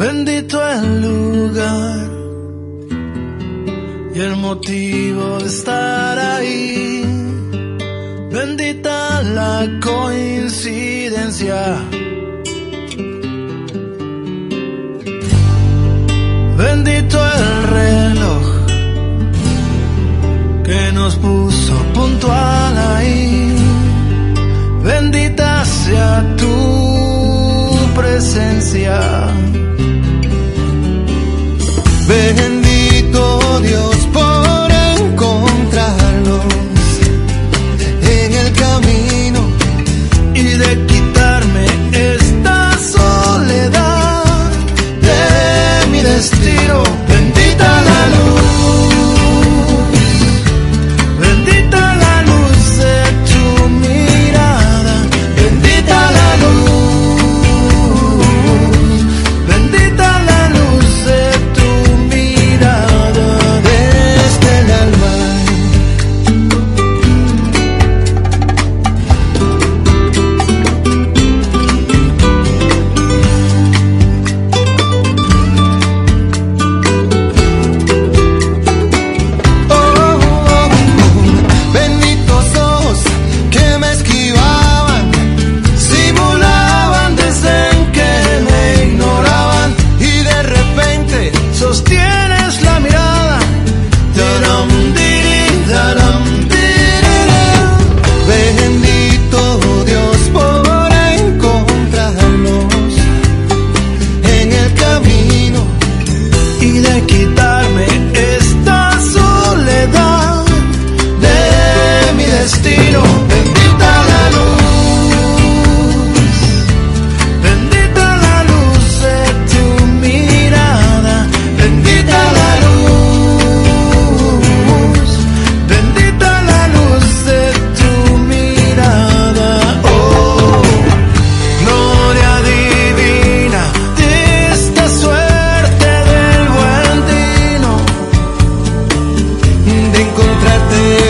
Bendito el lugar y el motivo de estar ahí. Bendita la coincidencia ven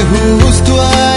justo a